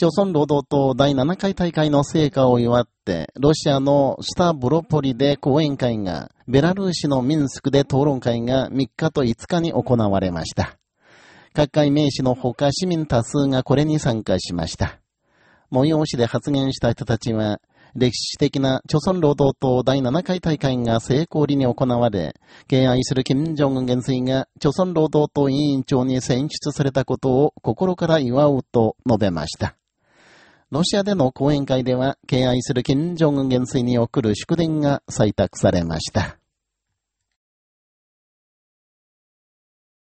朝鮮労働党第7回大会の成果を祝って、ロシアのスターブロポリで講演会が、ベラルーシのミンスクで討論会が3日と5日に行われました。各界名士のほか市民多数がこれに参加しました。催しで発言した人たちは、歴史的な朝鮮労働党第7回大会が成功裏に行われ、敬愛する金正恩元帥が朝鮮労働党委員長に選出されたことを心から祝うと述べました。ロシアでの講演会では、敬愛する金正恩元帥に送る祝電が採択されました。